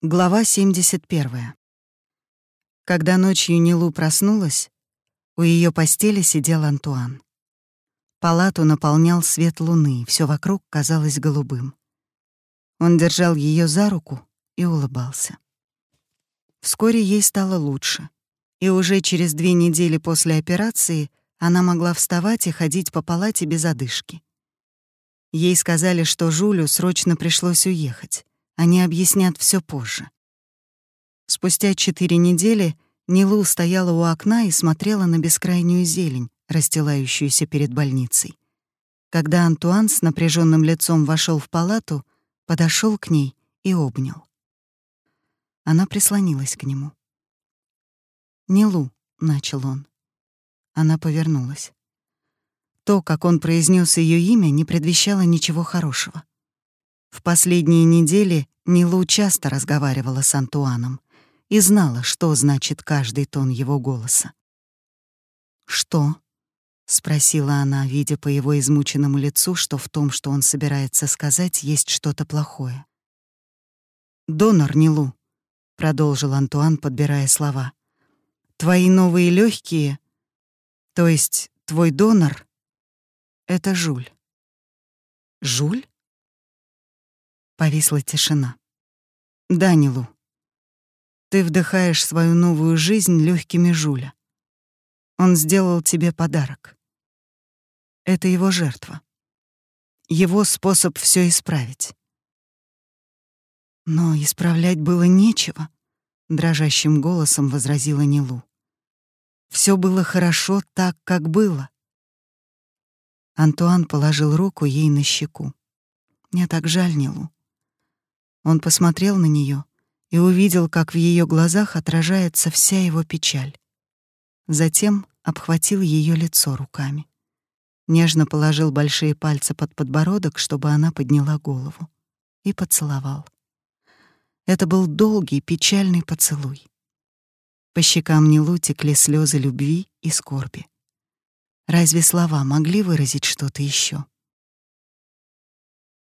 Глава 71. Когда ночью Нилу проснулась, у ее постели сидел Антуан. Палату наполнял свет луны, все вокруг казалось голубым. Он держал ее за руку и улыбался. Вскоре ей стало лучше, и уже через две недели после операции она могла вставать и ходить по палате без одышки. Ей сказали, что Жулю срочно пришлось уехать. Они объяснят все позже. Спустя четыре недели Нилу стояла у окна и смотрела на бескрайнюю зелень, расстилающуюся перед больницей. Когда Антуан с напряженным лицом вошел в палату, подошел к ней и обнял. Она прислонилась к нему. «Нилу», — начал он. Она повернулась. То, как он произнес ее имя, не предвещало ничего хорошего. В последние недели Нилу часто разговаривала с Антуаном и знала, что значит каждый тон его голоса. «Что?» — спросила она, видя по его измученному лицу, что в том, что он собирается сказать, есть что-то плохое. «Донор Нилу», — продолжил Антуан, подбирая слова. «Твои новые легкие, то есть твой донор — это Жуль». «Жуль?» Повисла тишина. «Данилу, ты вдыхаешь свою новую жизнь легкими Жуля. Он сделал тебе подарок. Это его жертва. Его способ все исправить. Но исправлять было нечего, дрожащим голосом возразила Нилу. Все было хорошо так, как было. Антуан положил руку ей на щеку. Мне так жаль Нилу. Он посмотрел на нее и увидел, как в ее глазах отражается вся его печаль. Затем обхватил ее лицо руками. Нежно положил большие пальцы под подбородок, чтобы она подняла голову, и поцеловал. Это был долгий, печальный поцелуй. По щекам Нилу текли слезы любви и скорби. Разве слова могли выразить что-то еще?